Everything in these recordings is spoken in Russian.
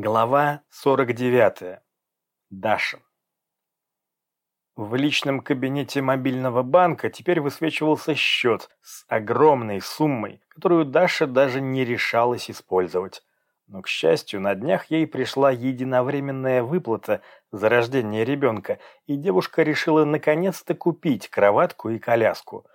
Глава 49. Даша. В личном кабинете мобильного банка теперь высвечивался счет с огромной суммой, которую Даша даже не решалась использовать. Но, к счастью, на днях ей пришла единовременная выплата за рождение ребенка, и девушка решила наконец-то купить кроватку и коляску.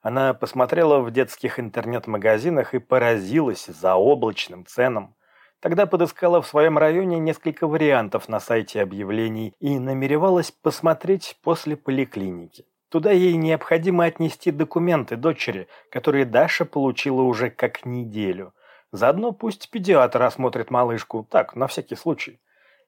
Она посмотрела в детских интернет-магазинах и поразилась заоблачным ценам. Тогда подыскала в своем районе несколько вариантов на сайте объявлений и намеревалась посмотреть после поликлиники. Туда ей необходимо отнести документы дочери, которые Даша получила уже как неделю. Заодно пусть педиатр осмотрит малышку, так, на всякий случай.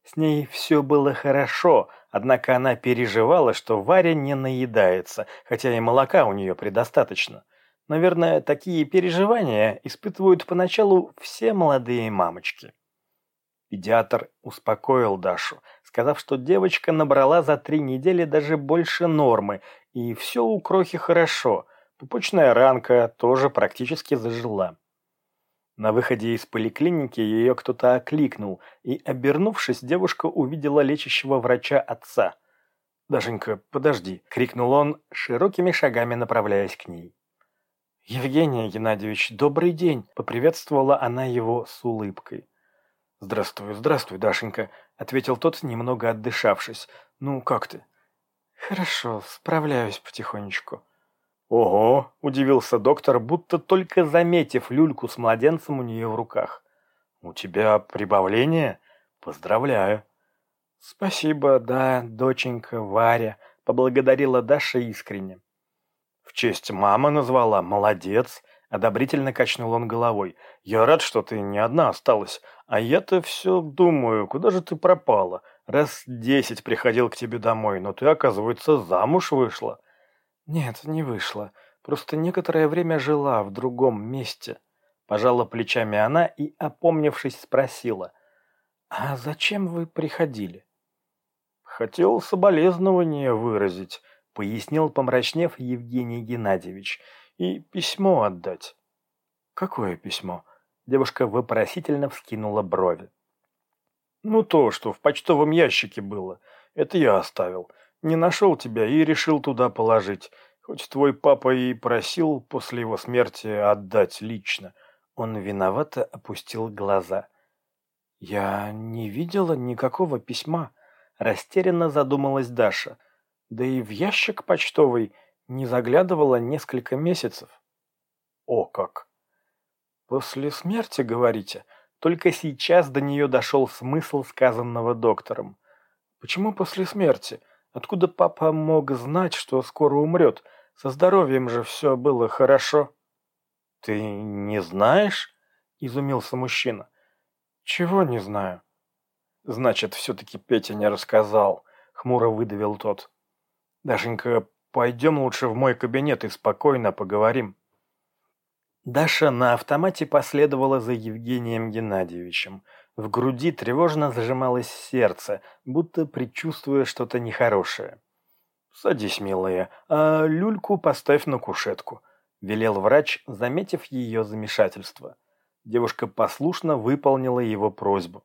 С ней все было хорошо, однако она переживала, что Варя не наедается, хотя и молока у нее предостаточно. Наверное, такие переживания испытывают поначалу все молодые мамочки. Педиатр успокоил Дашу, сказав, что девочка набрала за три недели даже больше нормы, и все у крохи хорошо. Пупочная ранка тоже практически зажила. На выходе из поликлиники ее кто-то окликнул, и, обернувшись, девушка увидела лечащего врача отца. «Дашенька, подожди!» — крикнул он, широкими шагами направляясь к ней. «Евгений Геннадьевич, добрый день!» — поприветствовала она его с улыбкой. «Здравствуй, здравствуй, Дашенька!» — ответил тот, немного отдышавшись. «Ну, как ты?» «Хорошо, справляюсь потихонечку». «Ого!» — удивился доктор, будто только заметив люльку с младенцем у нее в руках. «У тебя прибавление? Поздравляю!» «Спасибо, да, доченька Варя», — поблагодарила Даша искренне. В честь мама назвала, молодец. Одобрительно качнул он головой. Я рад, что ты не одна осталась. А я-то все думаю, куда же ты пропала? Раз десять приходил к тебе домой, но ты, оказывается, замуж вышла. Нет, не вышла. Просто некоторое время жила в другом месте. Пожала плечами она и, опомнившись, спросила. «А зачем вы приходили?» «Хотел соболезнование выразить», — пояснил, помрачнев Евгений Геннадьевич, — «и письмо отдать». «Какое письмо?» — девушка вопросительно вскинула брови. «Ну то, что в почтовом ящике было. Это я оставил. Не нашел тебя и решил туда положить. Хоть твой папа и просил после его смерти отдать лично». Он виновато опустил глаза. «Я не видела никакого письма», — растерянно задумалась Даша — да и в ящик почтовый не заглядывала несколько месяцев. О как! После смерти, говорите? Только сейчас до нее дошел смысл сказанного доктором. Почему после смерти? Откуда папа мог знать, что скоро умрет? Со здоровьем же все было хорошо. Ты не знаешь? Изумился мужчина. Чего не знаю? Значит, все-таки Петя не рассказал, хмуро выдавил тот. Дашенька, пойдем лучше в мой кабинет и спокойно поговорим. Даша на автомате последовала за Евгением Геннадьевичем. В груди тревожно зажималось сердце, будто предчувствуя что-то нехорошее. «Садись, милая, а люльку поставь на кушетку», — велел врач, заметив ее замешательство. Девушка послушно выполнила его просьбу.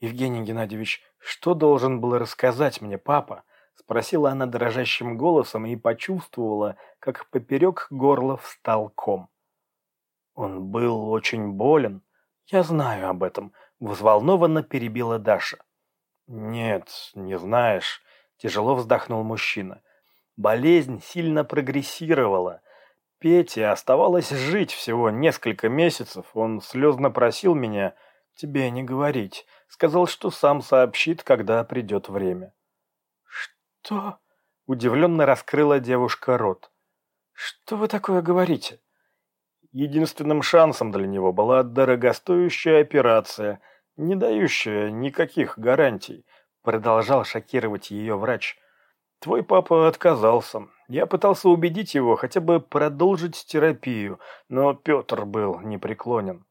«Евгений Геннадьевич, что должен был рассказать мне папа?» Спросила она дрожащим голосом и почувствовала, как поперек горла встал ком. Он был очень болен. Я знаю об этом. Взволнованно перебила Даша. Нет, не знаешь. Тяжело вздохнул мужчина. Болезнь сильно прогрессировала. Пете оставалось жить всего несколько месяцев. Он слезно просил меня тебе не говорить. Сказал, что сам сообщит, когда придет время. «Что?» – удивленно раскрыла девушка рот. «Что вы такое говорите?» Единственным шансом для него была дорогостоящая операция, не дающая никаких гарантий, продолжал шокировать ее врач. Твой папа отказался. Я пытался убедить его хотя бы продолжить терапию, но Петр был непреклонен.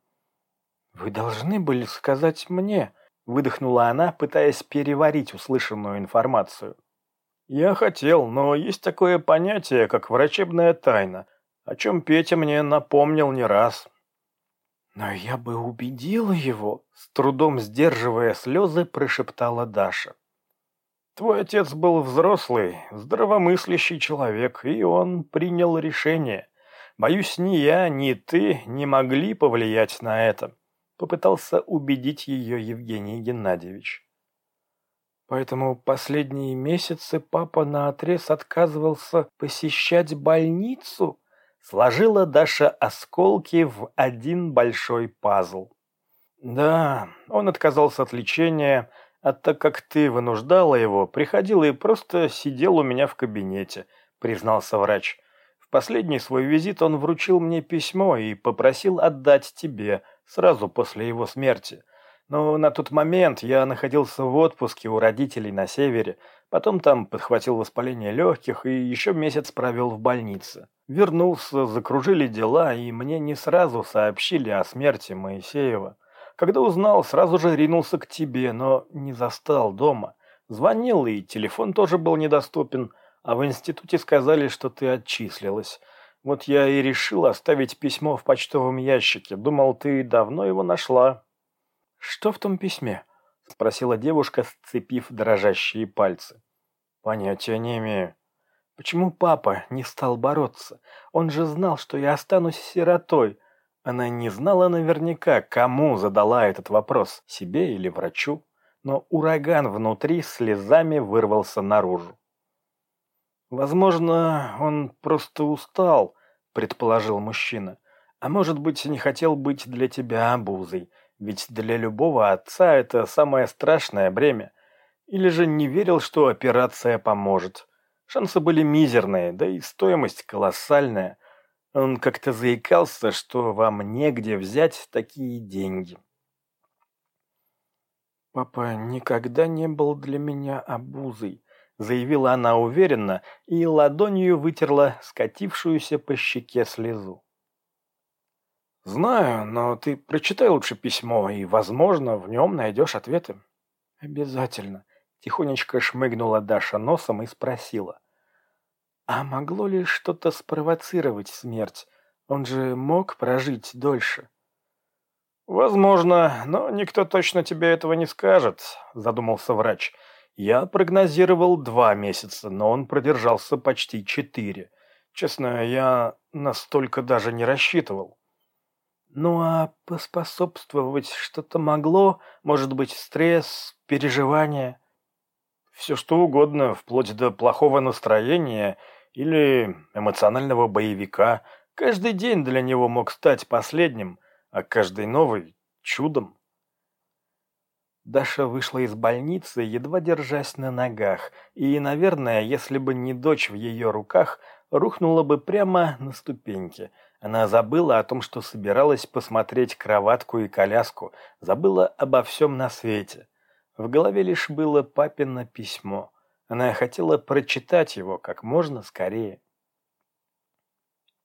«Вы должны были сказать мне», — выдохнула она, пытаясь переварить услышанную информацию. Я хотел, но есть такое понятие, как врачебная тайна, о чем Петя мне напомнил не раз. Но я бы убедила его, с трудом сдерживая слезы, прошептала Даша. Твой отец был взрослый, здравомыслящий человек, и он принял решение. Боюсь, ни я, ни ты не могли повлиять на это. Попытался убедить ее Евгений Геннадьевич. Поэтому последние месяцы папа наотрез отказывался посещать больницу, Сложила Даша осколки в один большой пазл. Да, он отказался от лечения, а так как ты вынуждала его, приходил и просто сидел у меня в кабинете, признался врач. В последний свой визит он вручил мне письмо и попросил отдать тебе сразу после его смерти. Но на тот момент я находился в отпуске у родителей на севере, потом там подхватил воспаление легких и еще месяц провел в больнице. Вернулся, закружили дела, и мне не сразу сообщили о смерти Моисеева. Когда узнал, сразу же ринулся к тебе, но не застал дома. Звонил, и телефон тоже был недоступен, а в институте сказали, что ты отчислилась. Вот я и решил оставить письмо в почтовом ящике. Думал, ты давно его нашла. «Что в том письме?» — спросила девушка, сцепив дрожащие пальцы. «Понятия не имею. Почему папа не стал бороться? Он же знал, что я останусь сиротой». Она не знала наверняка, кому задала этот вопрос, себе или врачу, но ураган внутри слезами вырвался наружу. «Возможно, он просто устал», — предположил мужчина. «А может быть, не хотел быть для тебя обузой. Ведь для любого отца это самое страшное бремя. Или же не верил, что операция поможет. Шансы были мизерные, да и стоимость колоссальная. Он как-то заикался, что вам негде взять такие деньги. «Папа никогда не был для меня обузой», — заявила она уверенно и ладонью вытерла скатившуюся по щеке слезу. «Знаю, но ты прочитай лучше письмо, и, возможно, в нем найдешь ответы». «Обязательно», — тихонечко шмыгнула Даша носом и спросила. «А могло ли что-то спровоцировать смерть? Он же мог прожить дольше?» «Возможно, но никто точно тебе этого не скажет», — задумался врач. «Я прогнозировал два месяца, но он продержался почти четыре. Честно, я настолько даже не рассчитывал». Ну а поспособствовать что-то могло? Может быть, стресс, переживания? Все что угодно, вплоть до плохого настроения или эмоционального боевика. Каждый день для него мог стать последним, а каждый новый — чудом. Даша вышла из больницы, едва держась на ногах, и, наверное, если бы не дочь в ее руках, рухнула бы прямо на ступеньки — она забыла о том, что собиралась посмотреть кроватку и коляску, забыла обо всем на свете. В голове лишь было папино письмо. Она хотела прочитать его как можно скорее.